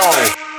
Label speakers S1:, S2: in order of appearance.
S1: on it.